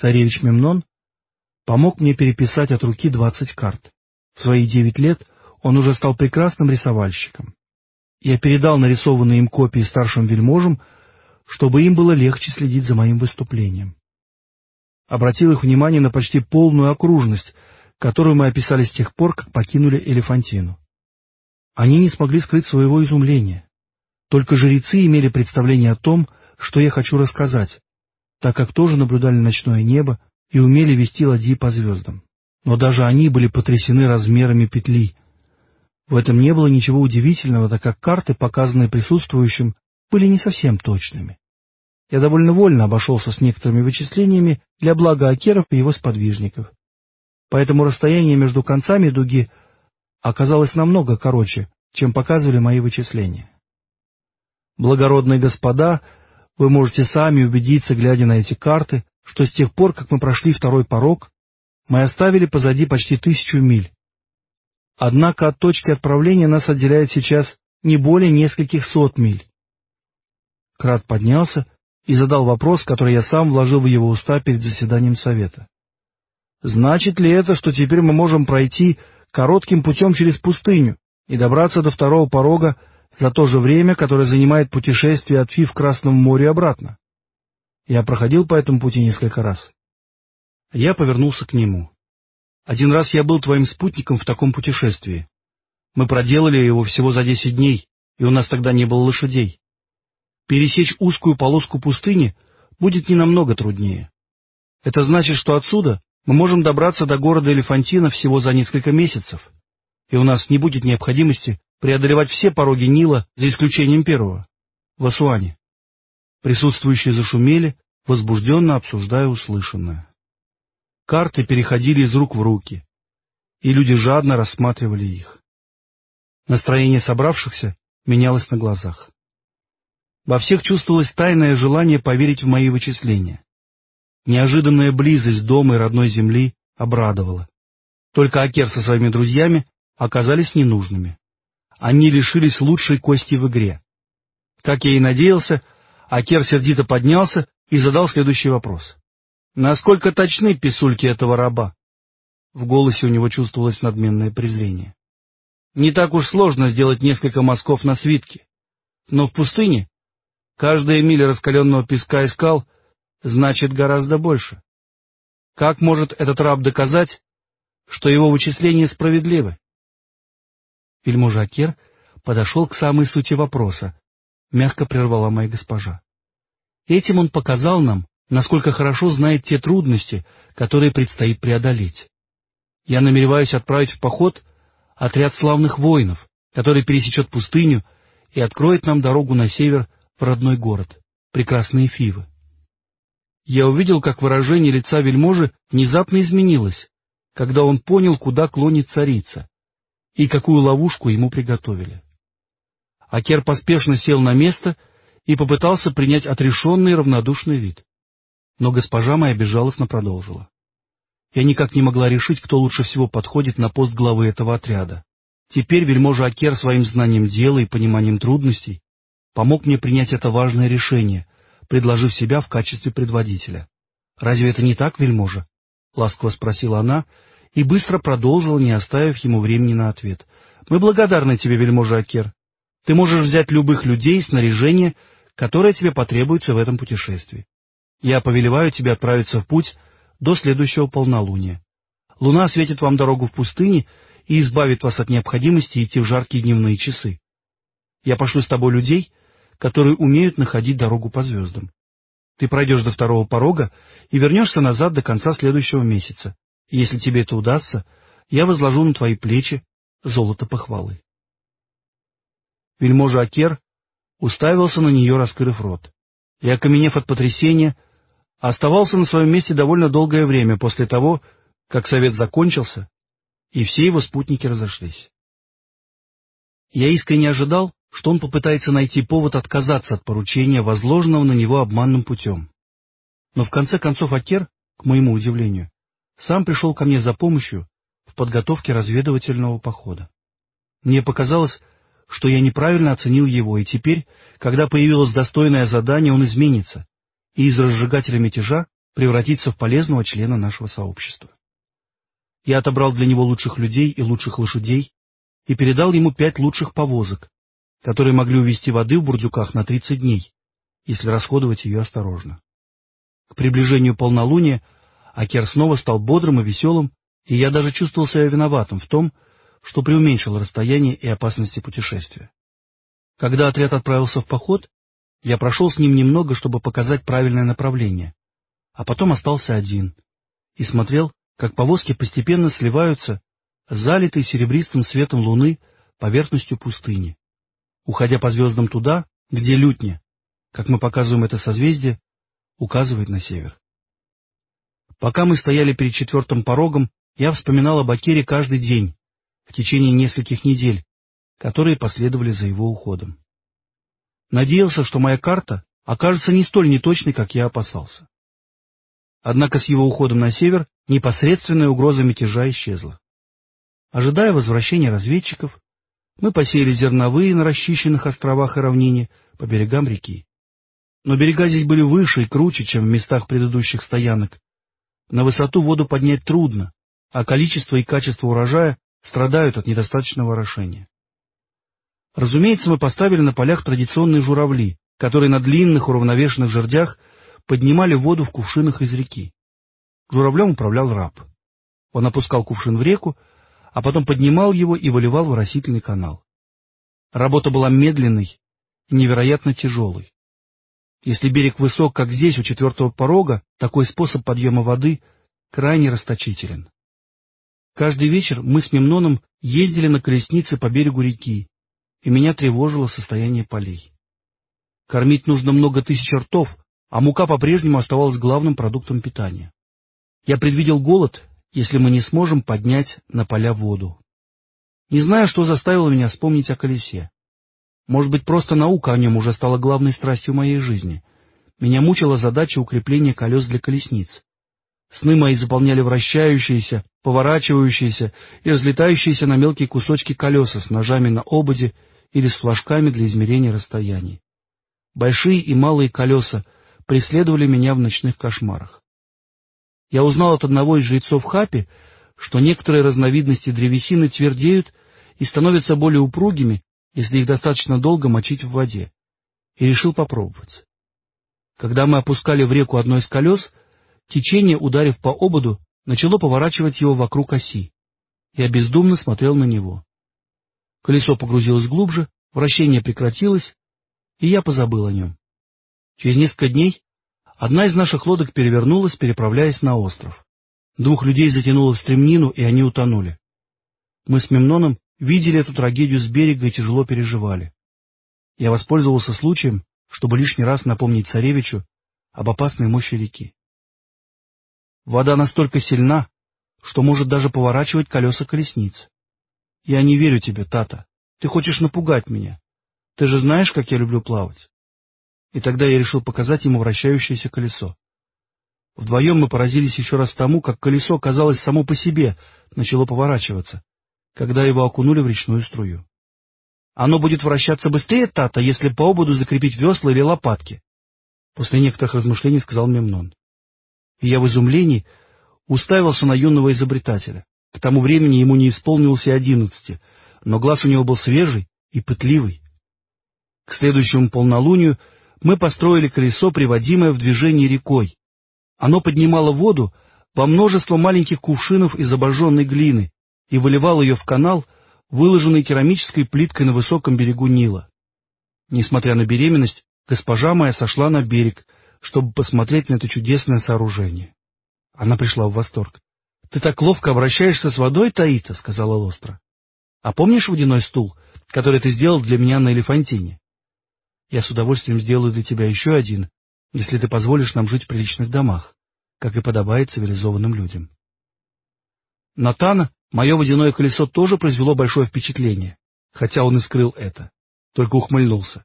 Царевич Мемнон помог мне переписать от руки двадцать карт. В свои девять лет он уже стал прекрасным рисовальщиком. Я передал нарисованные им копии старшим вельможам, чтобы им было легче следить за моим выступлением. Обратил их внимание на почти полную окружность, которую мы описали с тех пор, как покинули Элефантину. Они не смогли скрыть своего изумления. Только жрецы имели представление о том, что я хочу рассказать, так как тоже наблюдали ночное небо и умели вести ладьи по звездам. Но даже они были потрясены размерами петли. В этом не было ничего удивительного, так как карты, показанные присутствующим, были не совсем точными. Я довольно вольно обошелся с некоторыми вычислениями для блага Акеров и его сподвижников. Поэтому расстояние между концами дуги оказалось намного короче, чем показывали мои вычисления. Благородные господа, вы можете сами убедиться, глядя на эти карты, что с тех пор, как мы прошли второй порог, мы оставили позади почти тысячу миль. Однако от точки отправления нас отделяет сейчас не более нескольких сот миль. Крат поднялся и задал вопрос, который я сам вложил в его уста перед заседанием совета. Значит ли это, что теперь мы можем пройти коротким путем через пустыню и добраться до второго порога за то же время, которое занимает путешествие от Фи в Красном море обратно. Я проходил по этому пути несколько раз. Я повернулся к нему. Один раз я был твоим спутником в таком путешествии. Мы проделали его всего за десять дней, и у нас тогда не было лошадей. Пересечь узкую полоску пустыни будет не намного труднее. Это значит, что отсюда мы можем добраться до города Элефантина всего за несколько месяцев, и у нас не будет необходимости преодолевать все пороги Нила, за исключением первого, в Асуане. Присутствующие зашумели, возбужденно обсуждая услышанное. Карты переходили из рук в руки, и люди жадно рассматривали их. Настроение собравшихся менялось на глазах. Во всех чувствовалось тайное желание поверить в мои вычисления. Неожиданная близость дома и родной земли обрадовала. Только Акер со своими друзьями оказались ненужными они лишились лучшей кости в игре. Как я и надеялся, Акер сердито поднялся и задал следующий вопрос. «Насколько точны писульки этого раба?» В голосе у него чувствовалось надменное презрение. «Не так уж сложно сделать несколько мазков на свитке. Но в пустыне каждая миля раскаленного песка и скал значит гораздо больше. Как может этот раб доказать, что его вычисления справедливы? Вельможа Акер подошел к самой сути вопроса, мягко прервала моя госпожа. Этим он показал нам, насколько хорошо знает те трудности, которые предстоит преодолеть. Я намереваюсь отправить в поход отряд славных воинов, который пересечет пустыню и откроет нам дорогу на север в родной город, прекрасные Фивы. Я увидел, как выражение лица вельможи внезапно изменилось, когда он понял, куда клонит царица и какую ловушку ему приготовили. Акер поспешно сел на место и попытался принять отрешенный равнодушный вид. Но госпожа моя безжалостно продолжила. Я никак не могла решить, кто лучше всего подходит на пост главы этого отряда. Теперь вельможа Акер своим знанием дела и пониманием трудностей помог мне принять это важное решение, предложив себя в качестве предводителя. «Разве это не так, вельможа?» — ласково спросила она, и быстро продолжил, не оставив ему времени на ответ. «Мы благодарны тебе, вельможа Акер. Ты можешь взять любых людей снаряжение, которое тебе потребуется в этом путешествии. Я повелеваю тебе отправиться в путь до следующего полнолуния. Луна осветит вам дорогу в пустыне и избавит вас от необходимости идти в жаркие дневные часы. Я пошлю с тобой людей, которые умеют находить дорогу по звездам. Ты пройдешь до второго порога и вернешься назад до конца следующего месяца, если тебе это удастся, я возложу на твои плечи золото похвалы. Вельможа Акер уставился на нее, раскрыв рот, и, окаменев от потрясения, оставался на своем месте довольно долгое время после того, как совет закончился, и все его спутники разошлись. Я искренне ожидал, что он попытается найти повод отказаться от поручения, возложенного на него обманным путем. Но в конце концов Акер, к моему удивлению, сам пришел ко мне за помощью в подготовке разведывательного похода. Мне показалось, что я неправильно оценил его, и теперь, когда появилось достойное задание, он изменится, и из разжигателя мятежа превратиться в полезного члена нашего сообщества. Я отобрал для него лучших людей и лучших лошадей и передал ему пять лучших повозок, которые могли увезти воды в бурдюках на 30 дней, если расходовать ее осторожно. К приближению полнолуния Акер снова стал бодрым и веселым, и я даже чувствовал себя виноватым в том, что преуменьшил расстояние и опасности путешествия. Когда отряд отправился в поход, я прошел с ним немного, чтобы показать правильное направление, а потом остался один и смотрел, как повозки постепенно сливаются залитой серебристым светом луны поверхностью пустыни, уходя по звездам туда, где лютня, как мы показываем это созвездие, указывает на север. Пока мы стояли перед четвертым порогом, я вспоминал об Акире каждый день, в течение нескольких недель, которые последовали за его уходом. Надеялся, что моя карта окажется не столь неточной, как я опасался. Однако с его уходом на север непосредственная угроза мятежа исчезла. Ожидая возвращения разведчиков, мы посеяли зерновые на расчищенных островах и равнине по берегам реки. Но берега здесь были выше и круче, чем в местах предыдущих стоянок. На высоту воду поднять трудно, а количество и качество урожая страдают от недостаточного орошения. Разумеется, мы поставили на полях традиционные журавли, которые на длинных уравновешенных жердях поднимали воду в кувшинах из реки. Журавлем управлял раб. Он опускал кувшин в реку, а потом поднимал его и выливал в растительный канал. Работа была медленной и невероятно тяжелой. Если берег высок, как здесь, у четвертого порога, такой способ подъема воды крайне расточителен. Каждый вечер мы с Мемноном ездили на колеснице по берегу реки, и меня тревожило состояние полей. Кормить нужно много тысяч ртов, а мука по-прежнему оставалась главным продуктом питания. Я предвидел голод, если мы не сможем поднять на поля воду. Не знаю, что заставило меня вспомнить о колесе. Может быть, просто наука о нем уже стала главной страстью моей жизни. Меня мучила задача укрепления колес для колесниц. Сны мои заполняли вращающиеся, поворачивающиеся и разлетающиеся на мелкие кусочки колеса с ножами на ободе или с флажками для измерения расстояний. Большие и малые колеса преследовали меня в ночных кошмарах. Я узнал от одного из жрецов Хапи, что некоторые разновидности древесины твердеют и становятся более упругими, если их достаточно долго мочить в воде, и решил попробовать. Когда мы опускали в реку одно из колес, Течение, ударив по ободу, начало поворачивать его вокруг оси. Я бездумно смотрел на него. Колесо погрузилось глубже, вращение прекратилось, и я позабыл о нем. Через несколько дней одна из наших лодок перевернулась, переправляясь на остров. Двух людей затянуло в стремнину, и они утонули. Мы с Мемноном видели эту трагедию с берега и тяжело переживали. Я воспользовался случаем, чтобы лишний раз напомнить царевичу об опасной мощи реки. Вода настолько сильна, что может даже поворачивать колеса колесниц. Я не верю тебе, Тата. Ты хочешь напугать меня. Ты же знаешь, как я люблю плавать. И тогда я решил показать ему вращающееся колесо. Вдвоем мы поразились еще раз тому, как колесо, казалось, само по себе начало поворачиваться, когда его окунули в речную струю. Оно будет вращаться быстрее, Тата, если по ободу закрепить весла или лопатки. После некоторых размышлений сказал Мемнон и я в изумлении уставился на юного изобретателя. К тому времени ему не исполнилось и одиннадцати, но глаз у него был свежий и пытливый. К следующему полнолунию мы построили колесо, приводимое в движение рекой. Оно поднимало воду во множество маленьких кувшинов из обожженной глины и выливало ее в канал, выложенный керамической плиткой на высоком берегу Нила. Несмотря на беременность, госпожа моя сошла на берег — чтобы посмотреть на это чудесное сооружение. Она пришла в восторг. — Ты так ловко обращаешься с водой, Таита, — сказала Лостра. — А помнишь водяной стул, который ты сделал для меня на Элефантине? Я с удовольствием сделаю для тебя еще один, если ты позволишь нам жить в приличных домах, как и подобает цивилизованным людям. Натана мое водяное колесо тоже произвело большое впечатление, хотя он и скрыл это, только ухмыльнулся.